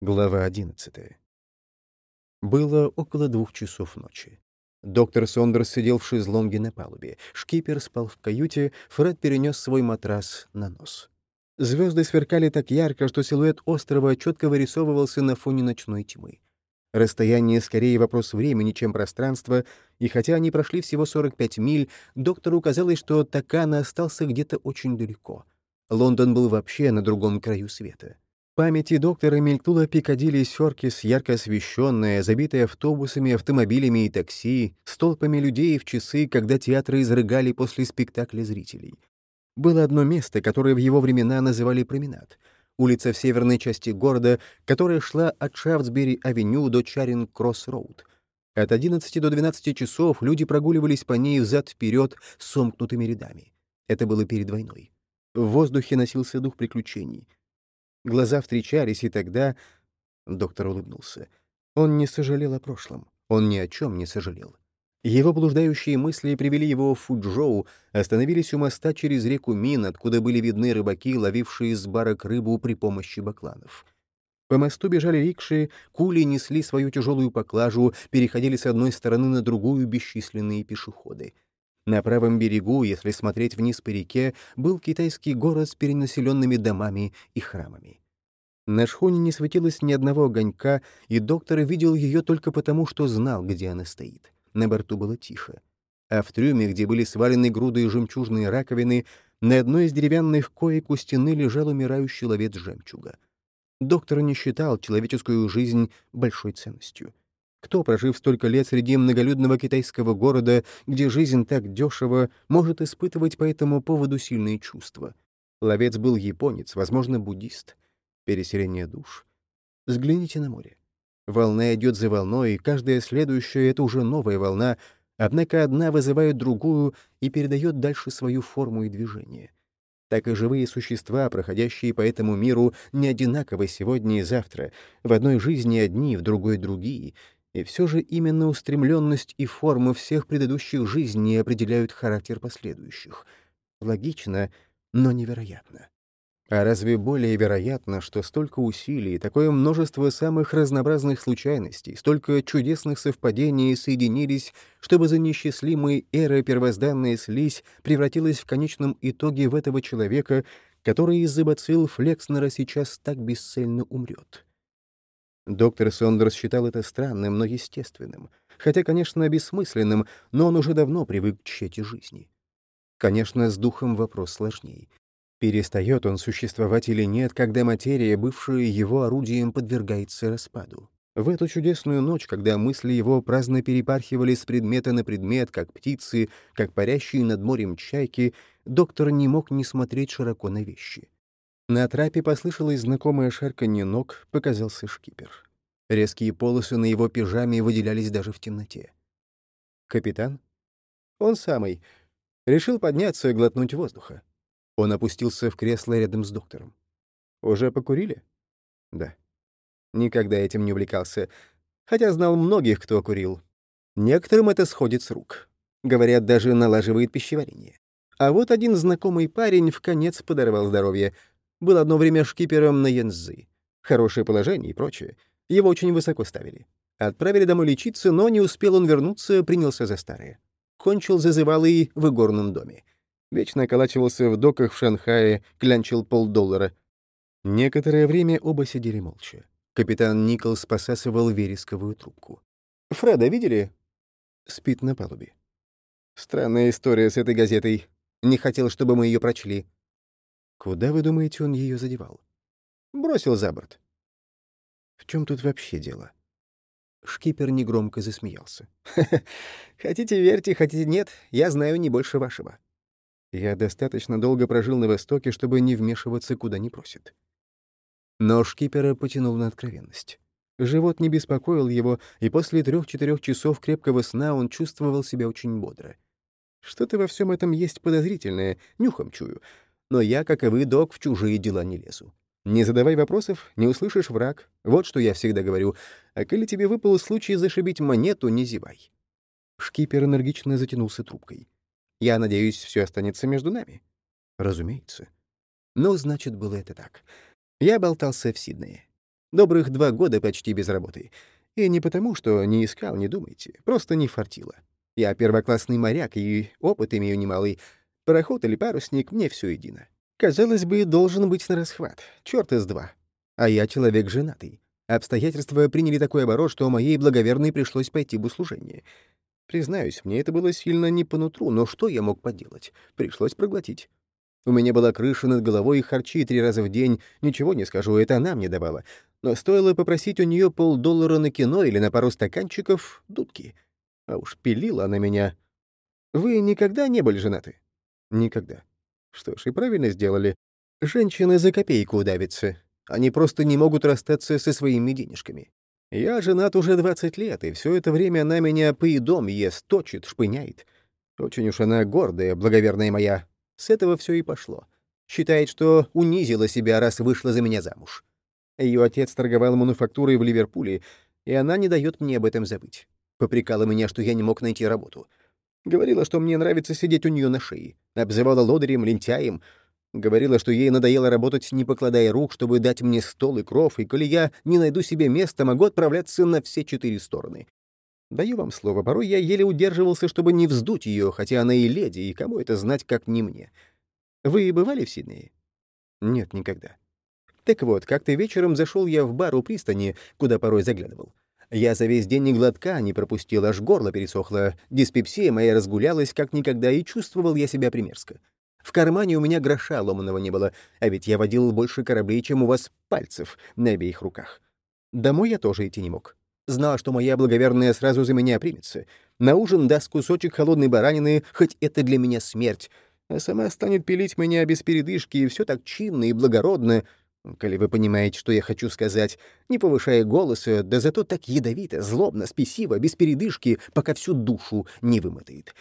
Глава 11. Было около двух часов ночи. Доктор Сондерс сидел в шезлонге на палубе. Шкипер спал в каюте, Фред перенес свой матрас на нос. Звезды сверкали так ярко, что силуэт острова четко вырисовывался на фоне ночной тьмы. Расстояние скорее вопрос времени, чем пространства, и хотя они прошли всего 45 миль, доктору казалось, что Такана остался где-то очень далеко. Лондон был вообще на другом краю света памяти доктора мелькнула Пикадилли Сёркис, ярко освещенная, забитая автобусами, автомобилями и такси, с толпами людей в часы, когда театры изрыгали после спектакля зрителей. Было одно место, которое в его времена называли променад. Улица в северной части города, которая шла от Шафтсбери-авеню до Чаринг-Кросс-Роуд. От 11 до 12 часов люди прогуливались по ней взад-вперед сомкнутыми рядами. Это было перед войной. В воздухе носился дух приключений — Глаза встречались, и тогда... Доктор улыбнулся. Он не сожалел о прошлом. Он ни о чем не сожалел. Его блуждающие мысли привели его в Фуджоу, остановились у моста через реку Мин, откуда были видны рыбаки, ловившие из барок рыбу при помощи бакланов. По мосту бежали рикши, кули несли свою тяжелую поклажу, переходили с одной стороны на другую бесчисленные пешеходы. На правом берегу, если смотреть вниз по реке, был китайский город с перенаселенными домами и храмами. На шхуне не светилось ни одного огонька, и доктор видел ее только потому, что знал, где она стоит. На борту было тихо. А в трюме, где были свалены груды и жемчужные раковины, на одной из деревянных коек у стены лежал умирающий ловец жемчуга. Доктор не считал человеческую жизнь большой ценностью. Кто, прожив столько лет среди многолюдного китайского города, где жизнь так дешево, может испытывать по этому поводу сильные чувства? Ловец был японец, возможно, буддист. Переселение душ. Взгляните на море. Волна идет за волной, и каждая следующая — это уже новая волна, однако одна вызывает другую и передает дальше свою форму и движение. Так и живые существа, проходящие по этому миру, не одинаковы сегодня и завтра, в одной жизни одни, в другой — другие — и все же именно устремленность и форма всех предыдущих жизней определяют характер последующих. Логично, но невероятно. А разве более вероятно, что столько усилий, такое множество самых разнообразных случайностей, столько чудесных совпадений соединились, чтобы за несчастливой эры первозданная слизь превратилась в конечном итоге в этого человека, который из-за бацилл Флекснера сейчас так бесцельно умрет? Доктор Сондерс считал это странным, но естественным. Хотя, конечно, бессмысленным, но он уже давно привык к чете жизни. Конечно, с духом вопрос сложней. Перестает он существовать или нет, когда материя, бывшая его орудием, подвергается распаду. В эту чудесную ночь, когда мысли его праздно перепархивали с предмета на предмет, как птицы, как парящие над морем чайки, доктор не мог не смотреть широко на вещи. На трапе послышалось знакомое шарканье ног, показался шкипер. Резкие полосы на его пижаме выделялись даже в темноте. «Капитан?» «Он самый. Решил подняться и глотнуть воздуха». Он опустился в кресло рядом с доктором. «Уже покурили?» «Да». Никогда этим не увлекался, хотя знал многих, кто курил. Некоторым это сходит с рук. Говорят, даже налаживает пищеварение. А вот один знакомый парень в конец подорвал здоровье — был одно время шкипером на Янзы. Хорошее положение и прочее. Его очень высоко ставили. Отправили домой лечиться, но не успел он вернуться, принялся за старое. Кончил зазывалый в игорном доме. Вечно околачивался в доках в Шанхае, клянчил полдоллара. Некоторое время оба сидели молча. Капитан Николс посасывал вересковую трубку. «Фреда видели?» Спит на палубе. Странная история с этой газетой. Не хотел, чтобы мы ее прочли. Куда, вы думаете, он ее задевал? Бросил за борт. В чем тут вообще дело? Шкипер негромко засмеялся. «Хотите верьте, хотите нет, я знаю не больше вашего. Я достаточно долго прожил на Востоке, чтобы не вмешиваться, куда не просит». Но шкипера потянул на откровенность. Живот не беспокоил его, и после трех-четырех часов крепкого сна он чувствовал себя очень бодро. Что-то во всем этом есть подозрительное, нюхом чую — но я, как и вы, док, в чужие дела не лезу. Не задавай вопросов, не услышишь враг. Вот что я всегда говорю. А коли тебе выпал случай зашибить монету, не зевай. Шкипер энергично затянулся трубкой. Я надеюсь, все останется между нами. Разумеется. Ну, значит, было это так. Я болтался в Сиднее. Добрых два года почти без работы. И не потому, что не искал, не думайте. Просто не фартило. Я первоклассный моряк и опыт имею немалый. Пароход или парусник — мне все едино. Казалось бы, должен быть на расхват. Чёрт из два. А я человек женатый. Обстоятельства приняли такой оборот, что моей благоверной пришлось пойти в услужение. Признаюсь, мне это было сильно не по нутру, но что я мог поделать? Пришлось проглотить. У меня была крыша над головой и харчи три раза в день. Ничего не скажу, это она мне давала. Но стоило попросить у нее полдоллара на кино или на пару стаканчиков — дудки. А уж пилила она меня. Вы никогда не были женаты? Никогда. Что ж, и правильно сделали. Женщины за копейку удавятся. Они просто не могут расстаться со своими денежками. Я женат уже 20 лет, и все это время она меня поедом ест, точит, шпыняет. Очень уж она гордая, благоверная моя. С этого все и пошло. Считает, что унизила себя, раз вышла за меня замуж. Ее отец торговал мануфактурой в Ливерпуле, и она не дает мне об этом забыть. Попрекала меня, что я не мог найти работу. Говорила, что мне нравится сидеть у нее на шее. Обзывала лодырем, лентяем. Говорила, что ей надоело работать, не покладая рук, чтобы дать мне стол и кров, и коли я не найду себе места, могу отправляться на все четыре стороны. Даю вам слово, порой я еле удерживался, чтобы не вздуть ее, хотя она и леди, и кому это знать, как не мне. Вы бывали в Сиднее? Нет, никогда. Так вот, как-то вечером зашел я в бар у пристани, куда порой заглядывал. Я за весь день ни глотка не пропустил, аж горло пересохло. Диспепсия моя разгулялась как никогда, и чувствовал я себя примерзко. В кармане у меня гроша ломаного не было, а ведь я водил больше кораблей, чем у вас пальцев на обеих руках. Домой я тоже идти не мог. Знал, что моя благоверная сразу за меня примется. На ужин даст кусочек холодной баранины, хоть это для меня смерть. А сама станет пилить меня без передышки, и все так чинно и благородно, коли вы понимаете, что я хочу сказать, не повышая голоса, да зато так ядовито, злобно, спесиво, без передышки, пока всю душу не вымотает.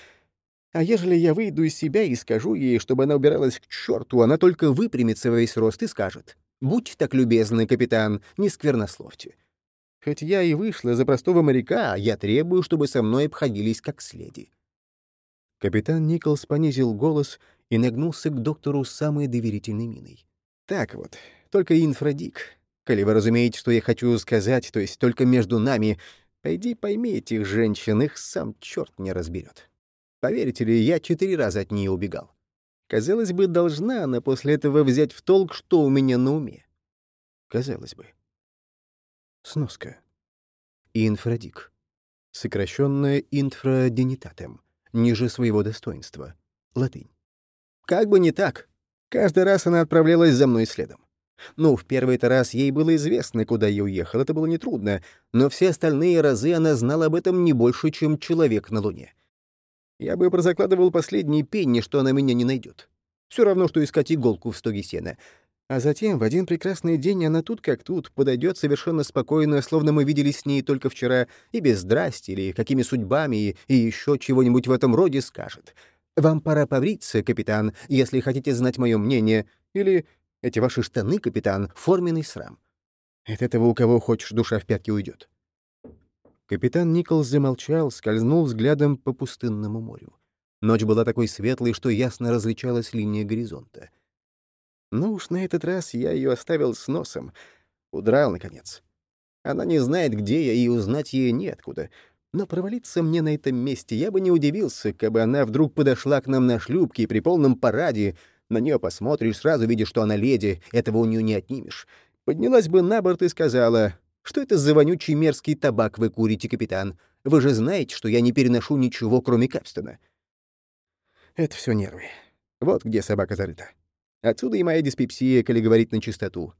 А ежели я выйду из себя и скажу ей, чтобы она убиралась к черту, она только выпрямится во весь рост и скажет, «Будь так любезный, капитан, не сквернословьте». Хоть я и вышла за простого моряка, я требую, чтобы со мной обходились как следи. Капитан Николс понизил голос и нагнулся к доктору с самой доверительной миной. «Так вот, только инфрадик. Коли вы разумеете, что я хочу сказать, то есть только между нами, пойди пойми этих женщин, их сам черт не разберет. Поверите ли, я четыре раза от нее убегал. Казалось бы, должна она после этого взять в толк, что у меня на уме. Казалось бы. Сноска. Инфрадик. Сокращенное инфраденитатем. Ниже своего достоинства. Латынь. Как бы не так. Каждый раз она отправлялась за мной следом. Ну, в первый-то раз ей было известно, куда я уехал, это было нетрудно, но все остальные разы она знала об этом не больше, чем человек на Луне. Я бы прозакладывал последние пенни, что она меня не найдет. Все равно, что искать иголку в стоге сена. А затем, в один прекрасный день, она тут как тут, подойдет совершенно спокойно, словно мы виделись с ней только вчера, и без здрасти или какими судьбами, и, и еще чего-нибудь в этом роде скажет. «Вам пора побриться, капитан, если хотите знать мое мнение», или «Эти ваши штаны, капитан, форменный срам». От этого у кого хочешь душа в пятки уйдет. Капитан Николс замолчал, скользнул взглядом по пустынному морю. Ночь была такой светлой, что ясно различалась линия горизонта. Ну уж на этот раз я ее оставил с носом. Удрал, наконец. Она не знает, где я, и узнать ей неоткуда. Но провалиться мне на этом месте я бы не удивился, бы она вдруг подошла к нам на шлюпке и при полном параде. На нее посмотришь, сразу видишь, что она леди, этого у нее не отнимешь. Поднялась бы на борт и сказала, «Что это за вонючий мерзкий табак вы курите, капитан? Вы же знаете, что я не переношу ничего, кроме Капстона». Это все нервы. Вот где собака зарыта. Отсюда и моя диспепсия, коли говорить на чистоту.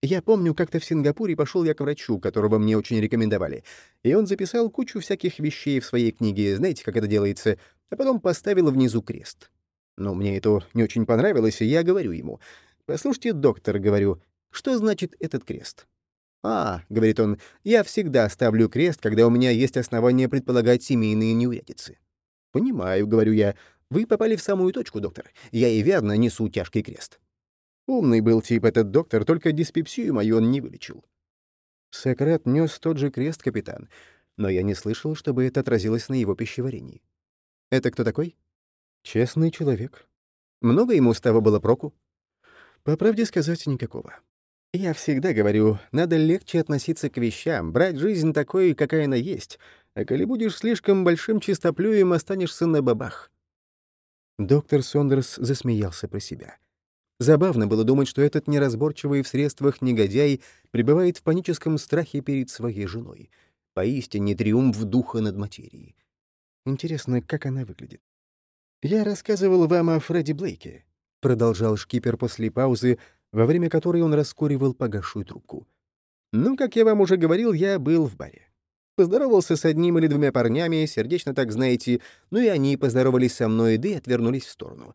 Я помню, как-то в Сингапуре пошел я к врачу, которого мне очень рекомендовали, и он записал кучу всяких вещей в своей книге, знаете, как это делается, а потом поставил внизу крест. Но мне это не очень понравилось, и я говорю ему, «Послушайте, доктор, — говорю, — что значит этот крест?» «А, — говорит он, — я всегда ставлю крест, когда у меня есть основания предполагать семейные неурядицы». «Понимаю, — говорю я, вы попали в самую точку, доктор. Я и верно несу тяжкий крест. Умный был тип этот доктор, только диспепсию мою он не вылечил. Сократ нес тот же крест, капитан, но я не слышал, чтобы это отразилось на его пищеварении. Это кто такой? Честный человек. Много ему с того было проку? По правде сказать, никакого. Я всегда говорю, надо легче относиться к вещам, брать жизнь такой, какая она есть. А коли будешь слишком большим чистоплюем, останешься на бабах. Доктор Сондерс засмеялся про себя. Забавно было думать, что этот неразборчивый в средствах негодяй пребывает в паническом страхе перед своей женой. Поистине триумф духа над материей. Интересно, как она выглядит. «Я рассказывал вам о Фредди Блейке», — продолжал шкипер после паузы, во время которой он раскуривал погасшую трубку. «Ну, как я вам уже говорил, я был в баре. Поздоровался с одним или двумя парнями, сердечно так знаете, ну и они поздоровались со мной, да и отвернулись в сторону.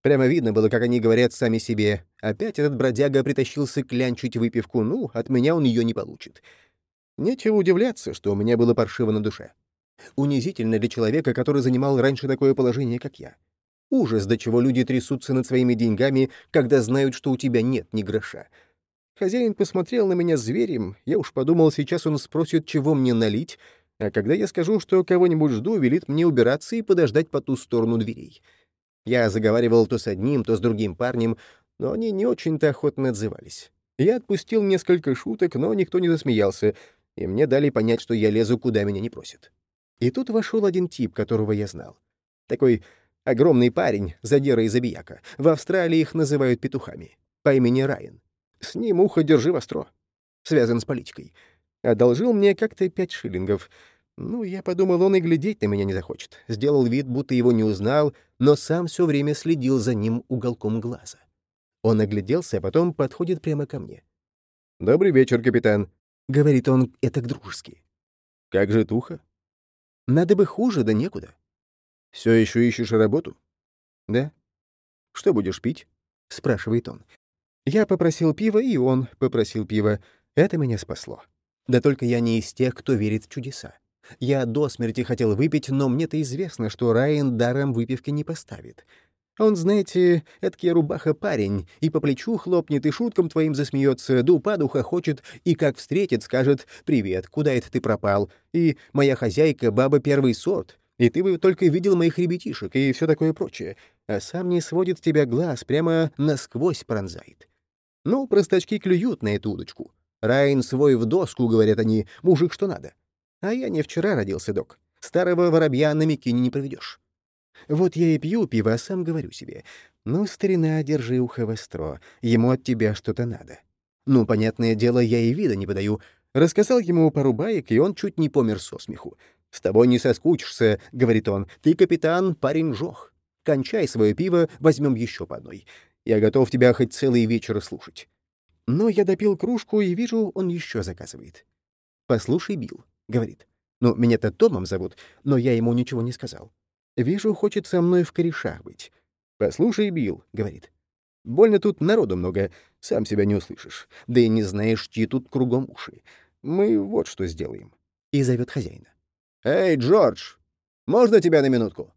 Прямо видно было, как они говорят сами себе. Опять этот бродяга притащился клянчить выпивку, ну, от меня он ее не получит. Нечего удивляться, что у меня было паршиво на душе. Унизительно для человека, который занимал раньше такое положение, как я. Ужас, до чего люди трясутся над своими деньгами, когда знают, что у тебя нет ни гроша. Хозяин посмотрел на меня зверем, я уж подумал, сейчас он спросит, чего мне налить, а когда я скажу, что кого-нибудь жду, велит мне убираться и подождать по ту сторону дверей. Я заговаривал то с одним, то с другим парнем, но они не очень-то охотно отзывались. Я отпустил несколько шуток, но никто не засмеялся, и мне дали понять, что я лезу, куда меня не просят. И тут вошел один тип, которого я знал. Такой огромный парень, задира и забияка. В Австралии их называют петухами. По имени Райан. С ним ухо держи востро. Связан с политикой. Одолжил мне как-то пять шиллингов. Ну, я подумал, он и глядеть на меня не захочет. Сделал вид, будто его не узнал, но сам все время следил за ним уголком глаза. Он огляделся, а потом подходит прямо ко мне. «Добрый вечер, капитан», — говорит он это дружески. «Как же туха?» «Надо бы хуже, да некуда». Все еще ищешь работу?» «Да». «Что будешь пить?» — спрашивает он. Я попросил пива, и он попросил пива. Это меня спасло. Да только я не из тех, кто верит в чудеса. Я до смерти хотел выпить, но мне-то известно, что Райан даром выпивки не поставит. Он, знаете, эдакий рубаха-парень, и по плечу хлопнет, и шуткам твоим засмеется, да упадуха хочет, и как встретит, скажет «Привет, куда это ты пропал?» и «Моя хозяйка — баба первый сорт», и ты бы только видел моих ребятишек, и все такое прочее, а сам не сводит с тебя глаз, прямо насквозь пронзает. Ну, простачки клюют на эту удочку. Райн свой в доску, говорят они, мужик что надо. А я не вчера родился, док. Старого воробья на Микине не проведешь. Вот я и пью пиво, а сам говорю себе. Ну, старина, держи ухо востро, ему от тебя что-то надо. Ну, понятное дело, я и вида не подаю. Рассказал ему пару баек, и он чуть не помер со смеху. «С тобой не соскучишься», — говорит он. «Ты, капитан, парень жох. Кончай свое пиво, возьмем еще по одной. Я готов тебя хоть целый вечер слушать. Но я допил кружку и вижу, он еще заказывает. «Послушай, Билл», — говорит. «Ну, меня-то Томом зовут, но я ему ничего не сказал. Вижу, хочет со мной в корешах быть. «Послушай, Билл», — говорит. «Больно тут народу много, сам себя не услышишь. Да и не знаешь, чьи тут кругом уши. Мы вот что сделаем». И зовет хозяина. «Эй, Джордж, можно тебя на минутку?»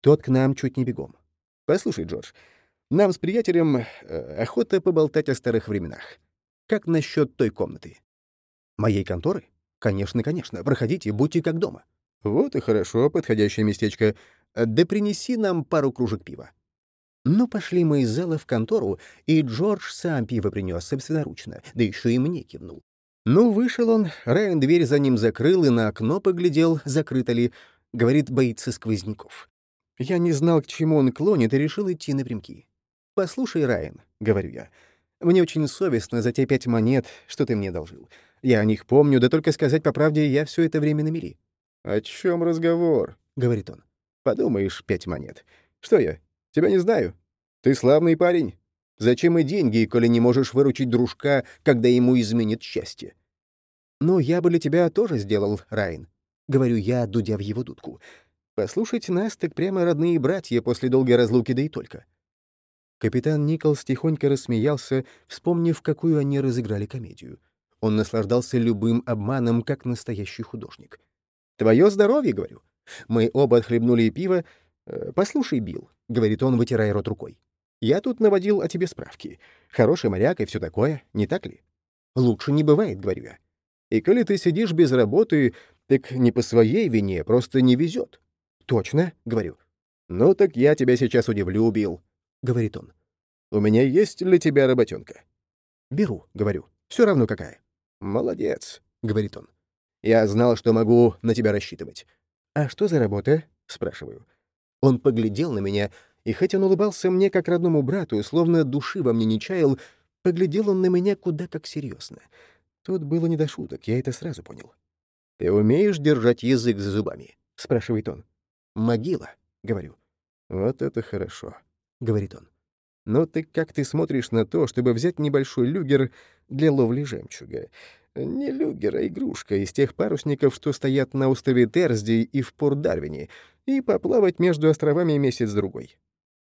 Тот к нам чуть не бегом. «Послушай, Джордж, нам с приятелем э, охота поболтать о старых временах. Как насчет той комнаты? Моей конторы? Конечно, конечно. Проходите, будьте как дома. Вот и хорошо, подходящее местечко. Да принеси нам пару кружек пива. Ну, пошли мы из зала в контору, и Джордж сам пиво принес собственноручно, да еще и мне кивнул. Ну, вышел он, Райан дверь за ним закрыл и на окно поглядел, закрыто ли. Говорит, боится сквозняков. Я не знал, к чему он клонит, и решил идти напрямки. «Послушай, Райан», — говорю я, — «мне очень совестно за те пять монет, что ты мне должил. Я о них помню, да только сказать по правде, я все это время на мели». «О чем разговор?» — говорит он. «Подумаешь, пять монет. Что я, тебя не знаю? Ты славный парень. Зачем и деньги, коли не можешь выручить дружка, когда ему изменит счастье?» «Ну, я бы для тебя тоже сделал, Райан», — говорю я, дудя в его дудку. «Послушать нас, так прямо родные братья после долгой разлуки, да и только». Капитан Николс тихонько рассмеялся, вспомнив, какую они разыграли комедию. Он наслаждался любым обманом, как настоящий художник. «Твое здоровье», — говорю. Мы оба отхлебнули пиво. «Э, «Послушай, Билл», — говорит он, вытирая рот рукой. «Я тут наводил о тебе справки. Хороший моряк и все такое, не так ли?» «Лучше не бывает», — говорю я. «И коли ты сидишь без работы, так не по своей вине, просто не везет». «Точно», — говорю. «Ну так я тебя сейчас удивлю, Билл. — говорит он. «У меня есть для тебя работенка». «Беру», — говорю. «Все равно какая». «Молодец», — говорит он. «Я знал, что могу на тебя рассчитывать». «А что за работа?» — спрашиваю. Он поглядел на меня, и хоть он улыбался мне как родному брату, словно души во мне не чаял, поглядел он на меня куда как серьезно. Тут было не до шуток, я это сразу понял. «Ты умеешь держать язык за зубами?» — спрашивает он. «Могила», — говорю. «Вот это хорошо», — говорит он. «Но ты как ты смотришь на то, чтобы взять небольшой люгер для ловли жемчуга? Не люгер, а игрушка из тех парусников, что стоят на острове Терсди и в Порт-Дарвине, и поплавать между островами месяц-другой».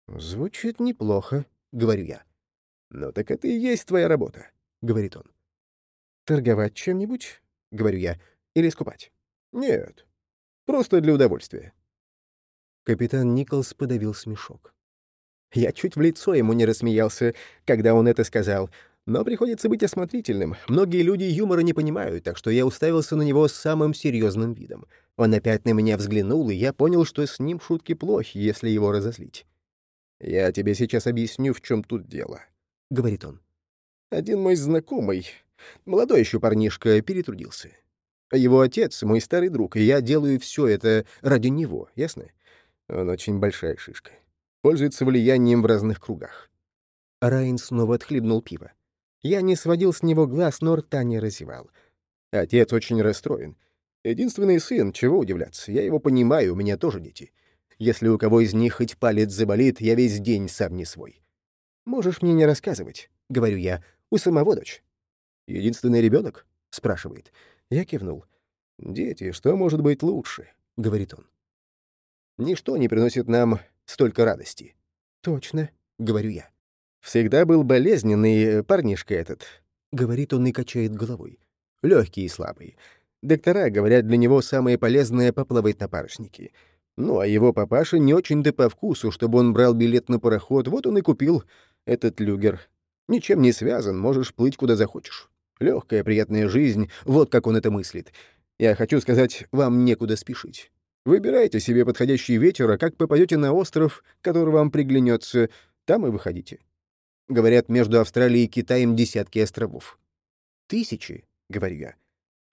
«Звучит неплохо», — говорю я. «Ну так это и есть твоя работа», — говорит он. «Торговать чем-нибудь?» — говорю я. «Или скупать?» «Нет, просто для удовольствия». Капитан Николс подавил смешок. Я чуть в лицо ему не рассмеялся, когда он это сказал, но приходится быть осмотрительным. Многие люди юмора не понимают, так что я уставился на него с самым серьезным видом. Он опять на меня взглянул, и я понял, что с ним шутки плохи, если его разозлить. «Я тебе сейчас объясню, в чем тут дело», — говорит он. «Один мой знакомый, молодой еще парнишка, перетрудился. Его отец — мой старый друг, и я делаю все это ради него, ясно? Он очень большая шишка. Пользуется влиянием в разных кругах. Райн снова отхлебнул пиво. Я не сводил с него глаз, но рта не разевал. Отец очень расстроен. Единственный сын, чего удивляться, я его понимаю, у меня тоже дети. Если у кого из них хоть палец заболит, я весь день сам не свой. «Можешь мне не рассказывать», — говорю я, — «у самого дочь». «Единственный ребенок? спрашивает. Я кивнул. «Дети, что может быть лучше?» — говорит он. Ничто не приносит нам столько радости. «Точно», — говорю я. «Всегда был болезненный э, парнишка этот», — говорит он и качает головой. Легкий и слабый. Доктора говорят, для него самое полезное — поплавать на паруснике. Ну, а его папаша не очень-то по вкусу, чтобы он брал билет на пароход, вот он и купил этот люгер. Ничем не связан, можешь плыть куда захочешь. Легкая, приятная жизнь, вот как он это мыслит. Я хочу сказать, вам некуда спешить. Выбирайте себе подходящий ветер, а как попадете на остров, который вам приглянется, там и выходите. Говорят, между Австралией и Китаем десятки островов. Тысячи, говорю я.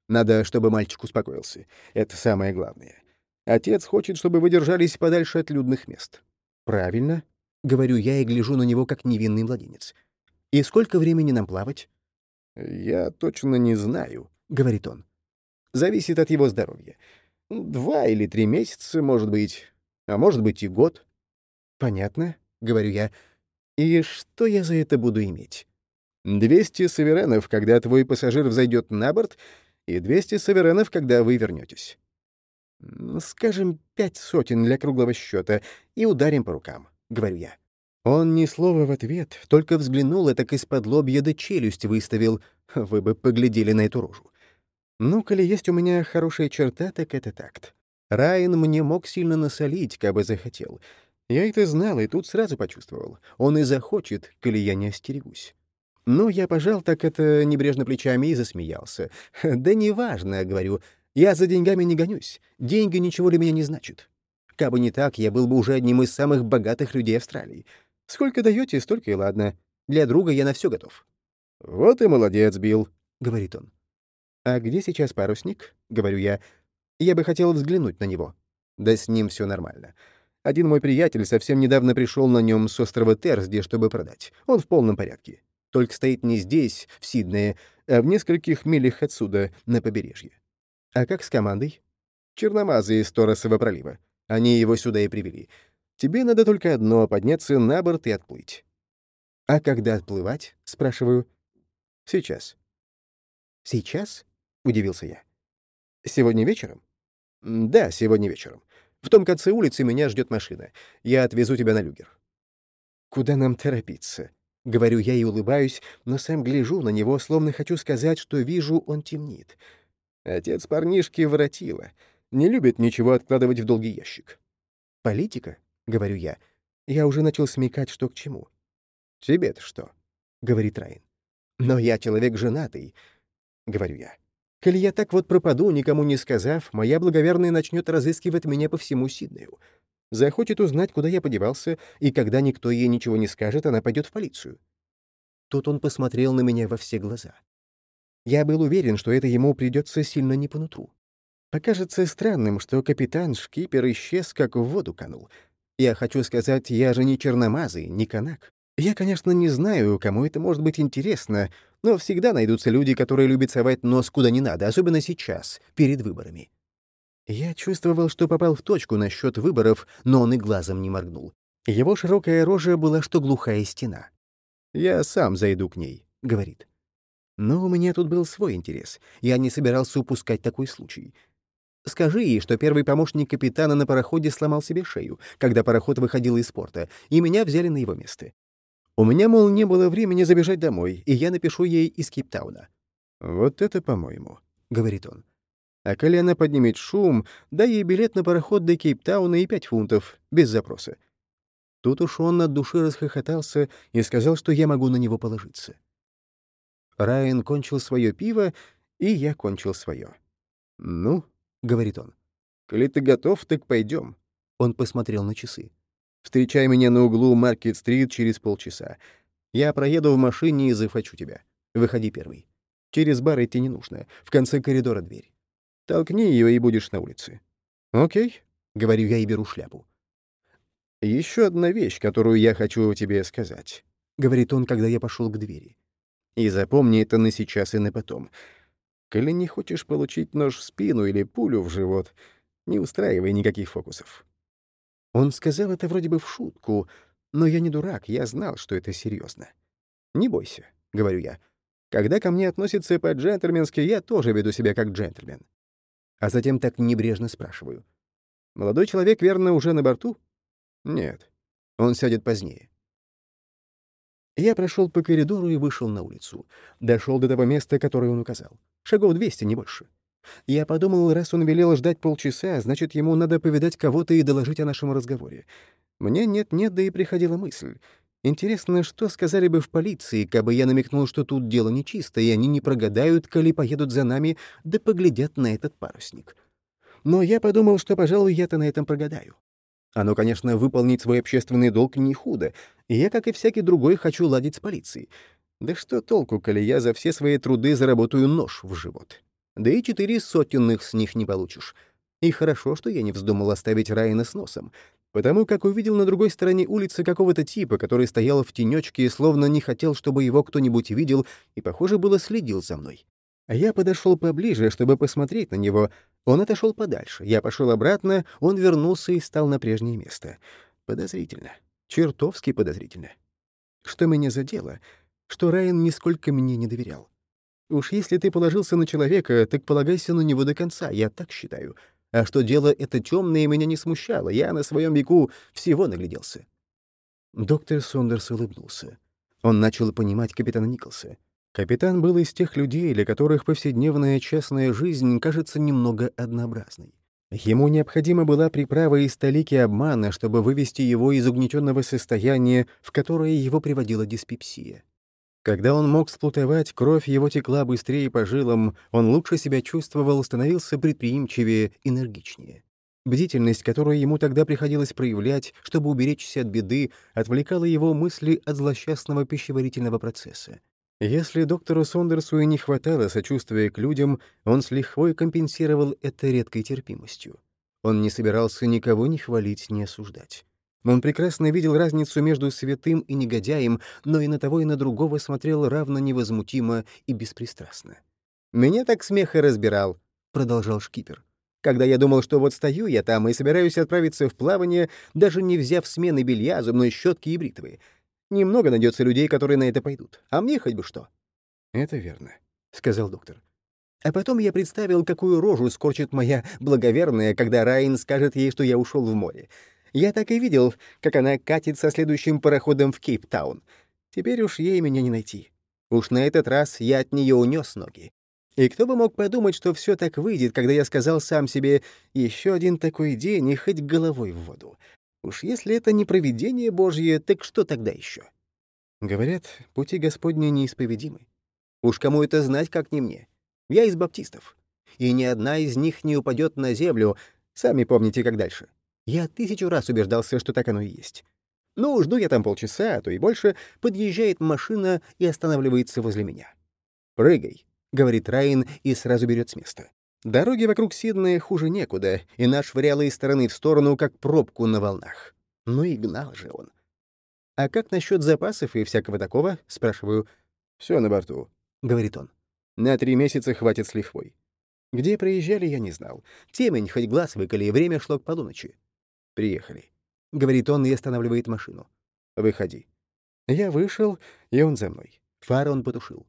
Надо, чтобы мальчик успокоился. Это самое главное. Отец хочет, чтобы вы держались подальше от людных мест. Правильно, говорю я и гляжу на него, как невинный младенец. И сколько времени нам плавать? Я точно не знаю, говорит он. Зависит от его здоровья. Два или три месяца, может быть, а может быть и год. Понятно, говорю я. И что я за это буду иметь? Двести саверенов, когда твой пассажир взойдет на борт, и двести саверенов, когда вы вернетесь. Скажем, пять сотен для круглого счета, и ударим по рукам, говорю я. Он ни слова в ответ, только взглянул и так из-под лобья да челюсть выставил. Вы бы поглядели на эту рожу. Ну, коли есть у меня хорошая черта, так это такт. Райан мне мог сильно насолить, как бы захотел. Я это знал и тут сразу почувствовал. Он и захочет, коли я не остерегусь. Ну, я пожал так это небрежно плечами и засмеялся. «Да неважно», — говорю, — «я за деньгами не гонюсь. Деньги ничего для меня не значат. Кабы не так, я был бы уже одним из самых богатых людей Австралии. Сколько даете, столько и ладно. Для друга я на все готов». «Вот и молодец, Билл», — говорит он. «А где сейчас парусник?» — говорю я. «Я бы хотел взглянуть на него». «Да с ним все нормально. Один мой приятель совсем недавно пришел на нем с острова Терсди, чтобы продать. Он в полном порядке. Только стоит не здесь, в Сиднее, а в нескольких милях отсюда, на побережье. А как с командой? Черномазы из Торосова пролива. Они его сюда и привели. Тебе надо только одно — подняться на борт и отплыть. «А когда отплывать?» — спрашиваю. «Сейчас». «Сейчас?» — удивился я. «Сегодня вечером?» «Да, сегодня вечером. В том конце улицы меня ждет машина. Я отвезу тебя на люгер». «Куда нам торопиться?» — говорю я и улыбаюсь, но сам гляжу на него, словно хочу сказать, что вижу, он темнит. Отец парнишки воротила. Не любит ничего откладывать в долгий ящик. «Политика?» — говорю я. Я уже начал смекать, что к чему. «Тебе-то что?» — говорит Райн. «Но я человек женатый», — говорю я. «Коли я так вот пропаду, никому не сказав, моя благоверная начнет разыскивать меня по всему Сиднею. Захочет узнать, куда я подевался, и когда никто ей ничего не скажет, она пойдет в полицию. Тут он посмотрел на меня во все глаза. Я был уверен, что это ему придется сильно не по нутру. Покажется странным, что капитан Шкипер исчез, как в воду канул. Я хочу сказать, я же не черномазый, не канак. Я, конечно, не знаю, кому это может быть интересно, но всегда найдутся люди, которые любят совать нос куда не надо, особенно сейчас, перед выборами. Я чувствовал, что попал в точку насчет выборов, но он и глазом не моргнул. Его широкая рожа была, что глухая стена. «Я сам зайду к ней», — говорит. Но у меня тут был свой интерес. Я не собирался упускать такой случай. Скажи ей, что первый помощник капитана на пароходе сломал себе шею, когда пароход выходил из порта, и меня взяли на его место. У меня, мол, не было времени забежать домой, и я напишу ей из Кейптауна. «Вот это, по-моему», — говорит он. «А коли она поднимет шум, дай ей билет на пароход до Кейптауна и пять фунтов, без запроса». Тут уж он от души расхохотался и сказал, что я могу на него положиться. Райан кончил свое пиво, и я кончил свое. «Ну», — говорит он. «Коли ты готов, так пойдем». Он посмотрел на часы. «Встречай меня на углу Маркет-стрит через полчаса. Я проеду в машине и захвачу тебя. Выходи первый. Через бар идти не нужно. В конце коридора дверь. Толкни ее и будешь на улице». «Окей», — говорю я и беру шляпу. Еще одна вещь, которую я хочу тебе сказать», — говорит он, когда я пошел к двери. «И запомни это на сейчас и на потом. Коли не хочешь получить нож в спину или пулю в живот, не устраивай никаких фокусов. Он сказал это вроде бы в шутку, но я не дурак, я знал, что это серьезно. «Не бойся», — говорю я. «Когда ко мне относятся по-джентльменски, я тоже веду себя как джентльмен». А затем так небрежно спрашиваю. «Молодой человек, верно, уже на борту?» «Нет, он сядет позднее». Я прошел по коридору и вышел на улицу. Дошел до того места, которое он указал. Шагов 200, не больше. Я подумал, раз он велел ждать полчаса, значит, ему надо повидать кого-то и доложить о нашем разговоре. Мне нет-нет, да и приходила мысль. Интересно, что сказали бы в полиции, кабы я намекнул, что тут дело нечисто, и они не прогадают, коли поедут за нами, да поглядят на этот парусник. Но я подумал, что, пожалуй, я-то на этом прогадаю. Оно, конечно, выполнить свой общественный долг не худо, и я, как и всякий другой, хочу ладить с полицией. Да что толку, коли я за все свои труды заработаю нож в живот? Да и четыре сотенных с них не получишь. И хорошо, что я не вздумал оставить Райана с носом, потому как увидел на другой стороне улицы какого-то типа, который стоял в тенечке и словно не хотел, чтобы его кто-нибудь видел, и, похоже, было следил за мной. А я подошел поближе, чтобы посмотреть на него. Он отошел подальше. Я пошел обратно, он вернулся и стал на прежнее место. Подозрительно. Чертовски подозрительно. Что меня задело? Что Райан нисколько мне не доверял. Уж если ты положился на человека, так полагайся на него до конца, я так считаю. А что дело это темное меня не смущало, я на своем веку всего нагляделся. Доктор Сондерс улыбнулся. Он начал понимать капитана Николса. Капитан был из тех людей, для которых повседневная частная жизнь кажется немного однообразной. Ему необходима была приправа из столики обмана, чтобы вывести его из угнетенного состояния, в которое его приводила диспепсия. Когда он мог сплутовать, кровь его текла быстрее по жилам, он лучше себя чувствовал, становился предприимчивее, энергичнее. Бдительность, которую ему тогда приходилось проявлять, чтобы уберечься от беды, отвлекала его мысли от злосчастного пищеварительного процесса. Если доктору Сондерсу и не хватало сочувствия к людям, он с лихвой компенсировал это редкой терпимостью. Он не собирался никого ни хвалить, ни осуждать. Он прекрасно видел разницу между святым и негодяем, но и на того, и на другого смотрел равно невозмутимо и беспристрастно. «Меня так смех и разбирал», — продолжал шкипер. «Когда я думал, что вот стою я там и собираюсь отправиться в плавание, даже не взяв смены белья, зубной щетки и бритвы. Немного найдется людей, которые на это пойдут. А мне хоть бы что. Это верно, сказал доктор. А потом я представил, какую рожу скорчит моя благоверная, когда Райан скажет ей, что я ушел в море. Я так и видел, как она катит со следующим пароходом в Кейптаун. Теперь уж ей меня не найти. Уж на этот раз я от нее унес ноги. И кто бы мог подумать, что все так выйдет, когда я сказал сам себе «еще один такой день и хоть головой в воду». Уж если это не провидение Божье, так что тогда еще? Говорят, пути Господни неисповедимы. Уж кому это знать, как не мне. Я из баптистов. И ни одна из них не упадет на землю. Сами помните, как дальше. Я тысячу раз убеждался, что так оно и есть. Ну, жду я там полчаса, а то и больше, подъезжает машина и останавливается возле меня. «Прыгай», — говорит Райан и сразу берет с места. Дороги вокруг Сиднея хуже некуда, и наш швыряло из стороны в сторону, как пробку на волнах. Ну и гнал же он. «А как насчет запасов и всякого такого?» — спрашиваю. Все на борту», — говорит он. «На три месяца хватит с лихвой». Где проезжали, я не знал. Темень, хоть глаз выколи, время шло к полуночи. «Приехали», — говорит он и останавливает машину. «Выходи». Я вышел, и он за мной. Фары он потушил.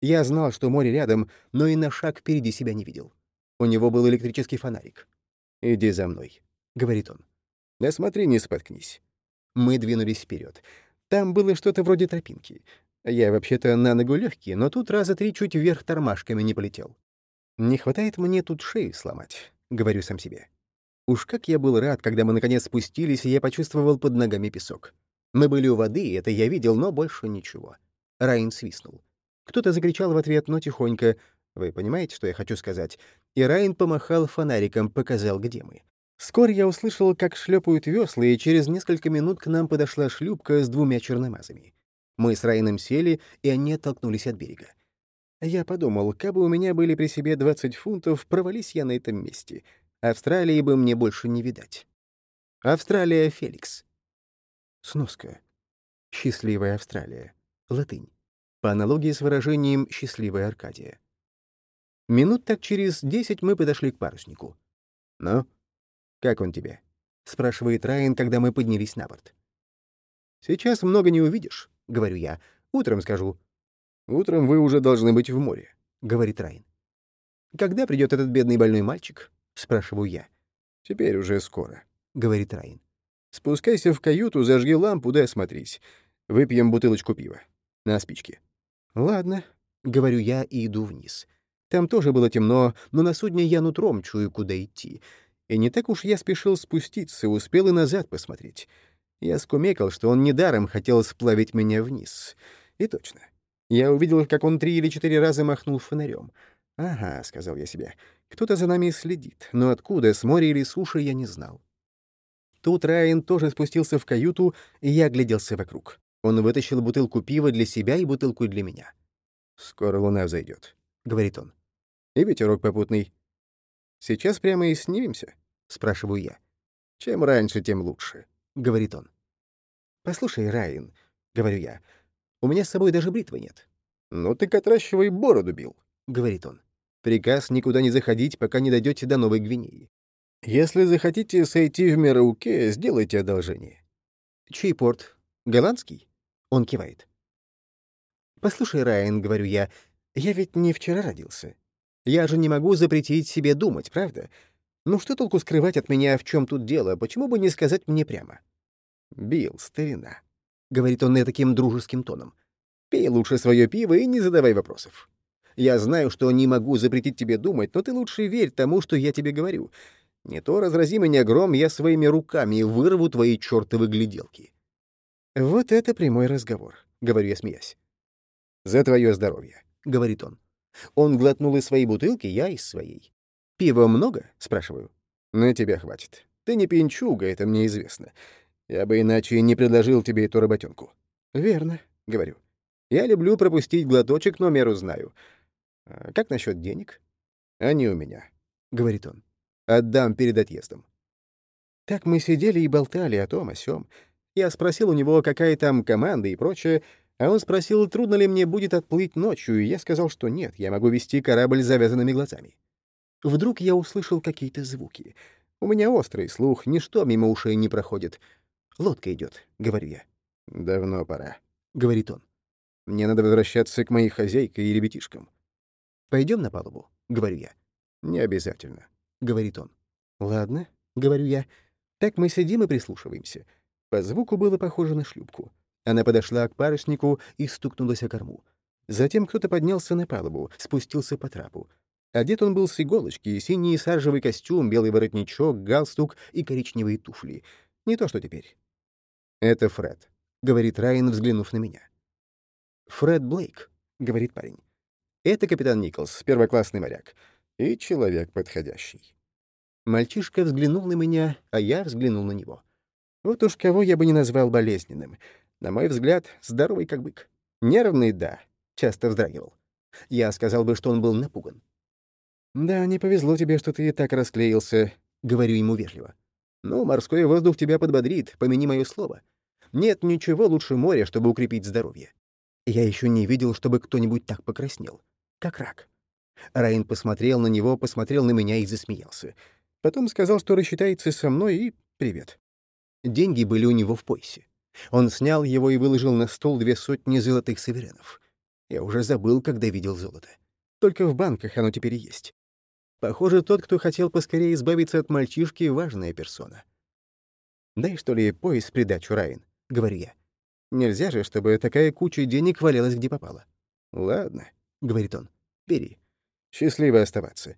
Я знал, что море рядом, но и на шаг впереди себя не видел. У него был электрический фонарик. «Иди за мной», — говорит он. «Да смотри, не споткнись». Мы двинулись вперед. Там было что-то вроде тропинки. Я вообще-то на ногу легкий, но тут раза три чуть вверх тормашками не полетел. «Не хватает мне тут шею сломать», — говорю сам себе. Уж как я был рад, когда мы наконец спустились, и я почувствовал под ногами песок. Мы были у воды, это я видел, но больше ничего. Райн свистнул. Кто-то закричал в ответ, но тихонько. Вы понимаете, что я хочу сказать? И Райн помахал фонариком, показал, где мы. Скоро я услышал, как шлепают весла, и через несколько минут к нам подошла шлюпка с двумя черномазами. Мы с Райаном сели, и они оттолкнулись от берега. Я подумал, как бы у меня были при себе 20 фунтов, провались я на этом месте. Австралии бы мне больше не видать. Австралия Феликс. Сноска. Счастливая Австралия. Латынь по аналогии с выражением «счастливая Аркадия». Минут так через десять мы подошли к паруснику. «Ну, как он тебе?» — спрашивает Райан, когда мы поднялись на борт. «Сейчас много не увидишь», — говорю я. «Утром скажу». «Утром вы уже должны быть в море», — говорит Райан. «Когда придет этот бедный больной мальчик?» — спрашиваю я. «Теперь уже скоро», — говорит Райан. «Спускайся в каюту, зажги лампу, да осмотрись. Выпьем бутылочку пива. На спичке». «Ладно», — говорю я и иду вниз. Там тоже было темно, но на судне я нутром чую, куда идти. И не так уж я спешил спуститься, успел и назад посмотреть. Я скумекал, что он недаром хотел сплавить меня вниз. И точно. Я увидел, как он три или четыре раза махнул фонарем. «Ага», — сказал я себе, — «кто-то за нами следит, но откуда, с моря или суши, я не знал». Тут Райан тоже спустился в каюту, и я огляделся вокруг. Он вытащил бутылку пива для себя и бутылку для меня. «Скоро луна взойдет», — говорит он. «И ветерок попутный. Сейчас прямо и снимемся?» — спрашиваю я. «Чем раньше, тем лучше», — говорит он. «Послушай, Райан», — говорю я, — «у меня с собой даже бритвы нет». «Ну ты отращивай бороду, бил», — говорит он. «Приказ никуда не заходить, пока не дойдете до Новой Гвинеи. Если захотите сойти в Мерауке, сделайте одолжение». «Чей порт? Голландский?» Он кивает. «Послушай, Райан, — говорю я, — я ведь не вчера родился. Я же не могу запретить себе думать, правда? Ну что толку скрывать от меня, в чем тут дело? Почему бы не сказать мне прямо?» «Билл, старина», — говорит он таким дружеским тоном. «Пей лучше свое пиво и не задавай вопросов. Я знаю, что не могу запретить тебе думать, но ты лучше верь тому, что я тебе говорю. Не то разрази меня гром, я своими руками вырву твои чертовы гляделки. «Вот это прямой разговор», — говорю я, смеясь. «За твое здоровье», — говорит он. Он глотнул из своей бутылки, я из своей. «Пива много?» — спрашиваю. «На тебя хватит. Ты не пинчуга, это мне известно. Я бы иначе не предложил тебе эту работенку». «Верно», — говорю. «Я люблю пропустить глоточек, но меру знаю. А как насчет денег?» «Они у меня», — говорит он. «Отдам перед отъездом». Так мы сидели и болтали о том, о сём. Я спросил у него, какая там команда и прочее, а он спросил, трудно ли мне будет отплыть ночью, и я сказал, что нет, я могу вести корабль с завязанными глазами. Вдруг я услышал какие-то звуки. У меня острый слух, ничто мимо ушей не проходит. «Лодка идет, говорю я. «Давно пора», — говорит он. «Мне надо возвращаться к моей хозяйке и ребятишкам». Пойдем на палубу», — говорю я. «Не обязательно», — говорит он. «Ладно», — говорю я. Так мы сидим и прислушиваемся. По звуку было похоже на шлюпку. Она подошла к паруснику и стукнулась о корму. Затем кто-то поднялся на палубу, спустился по трапу. Одет он был с иголочки, синий саржевый костюм, белый воротничок, галстук и коричневые туфли. Не то, что теперь. «Это Фред», — говорит Райан, взглянув на меня. «Фред Блейк», — говорит парень. «Это капитан Николс, первоклассный моряк. И человек подходящий». Мальчишка взглянул на меня, а я взглянул на него. Вот уж кого я бы не назвал болезненным. На мой взгляд, здоровый как бык. Нервный — да, часто вздрагивал. Я сказал бы, что он был напуган. «Да, не повезло тебе, что ты так расклеился», — говорю ему вежливо. «Ну, морской воздух тебя подбодрит, помяни мое слово. Нет ничего лучше моря, чтобы укрепить здоровье. Я еще не видел, чтобы кто-нибудь так покраснел. Как рак». Райн посмотрел на него, посмотрел на меня и засмеялся. Потом сказал, что рассчитается со мной, и привет. Деньги были у него в поясе. Он снял его и выложил на стол две сотни золотых суверенов. Я уже забыл, когда видел золото. Только в банках оно теперь есть. Похоже, тот, кто хотел поскорее избавиться от мальчишки, — важная персона. «Дай, что ли, пояс придачу, Райан», — говорю я. «Нельзя же, чтобы такая куча денег валялась где попало». «Ладно», — говорит он, — «бери. Счастливо оставаться».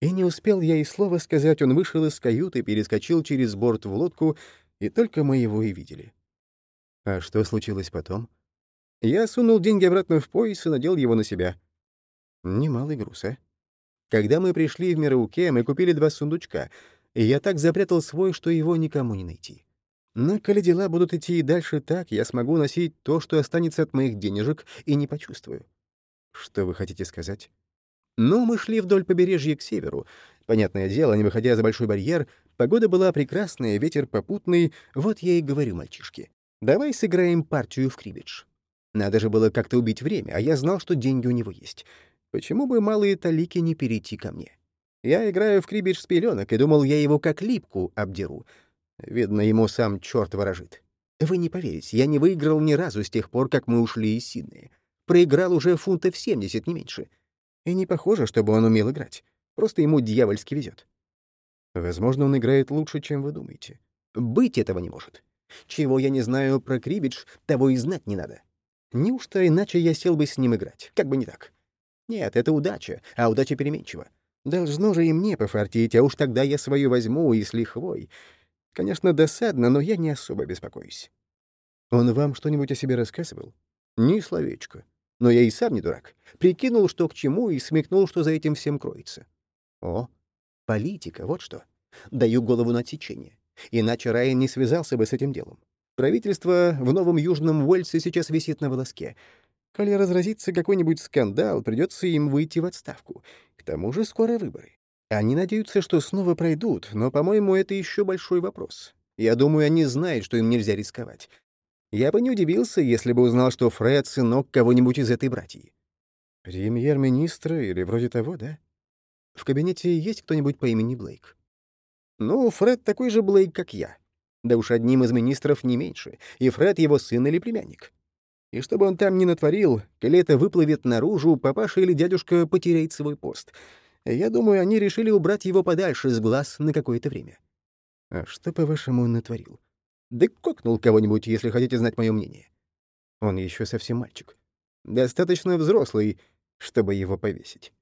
И не успел я и слова сказать, он вышел из каюты, перескочил через борт в лодку, и только мы его и видели. А что случилось потом? Я сунул деньги обратно в пояс и надел его на себя. Немалый груз, а? Когда мы пришли в Мирауке, мы купили два сундучка, и я так запрятал свой, что его никому не найти. Но коли дела будут идти и дальше так, я смогу носить то, что останется от моих денежек, и не почувствую. Что вы хотите сказать? Но мы шли вдоль побережья к северу. Понятное дело, не выходя за большой барьер, погода была прекрасная, ветер попутный, вот я и говорю мальчишке. Давай сыграем партию в крибидж. Надо же было как-то убить время, а я знал, что деньги у него есть. Почему бы малые талики не перейти ко мне? Я играю в крибидж с пеленок и думал, я его как липку обдеру. Видно, ему сам черт ворожит. Вы не поверите, я не выиграл ни разу с тех пор, как мы ушли из Сиднея. Проиграл уже фунтов 70, не меньше. И не похоже, чтобы он умел играть. Просто ему дьявольски везет. Возможно, он играет лучше, чем вы думаете. Быть этого не может. Чего я не знаю про крибидж, того и знать не надо. Неужто иначе я сел бы с ним играть? Как бы не так. Нет, это удача, а удача переменчива. Должно же и мне пофартить, а уж тогда я свою возьму и с лихвой. Конечно, досадно, но я не особо беспокоюсь. Он вам что-нибудь о себе рассказывал? Ни словечко. Но я и сам не дурак. Прикинул, что к чему, и смекнул, что за этим всем кроется. О, политика, вот что. Даю голову на течение. Иначе Райан не связался бы с этим делом. Правительство в Новом Южном Уэльсе сейчас висит на волоске. Коли разразится какой-нибудь скандал, придется им выйти в отставку. К тому же скоро выборы. Они надеются, что снова пройдут, но, по-моему, это еще большой вопрос. Я думаю, они знают, что им нельзя рисковать. Я бы не удивился, если бы узнал, что Фред — сынок кого-нибудь из этой братьи. Премьер-министра или вроде того, да? В кабинете есть кто-нибудь по имени Блейк? Ну, Фред такой же Блейк, как я. Да уж одним из министров не меньше. И Фред его сын или племянник. И чтобы он там не натворил, это выплывет наружу, папаша или дядюшка потеряет свой пост. Я думаю, они решили убрать его подальше с глаз на какое-то время. А что, по-вашему, он натворил? Да кокнул кого-нибудь, если хотите знать мое мнение. Он еще совсем мальчик. Достаточно взрослый, чтобы его повесить.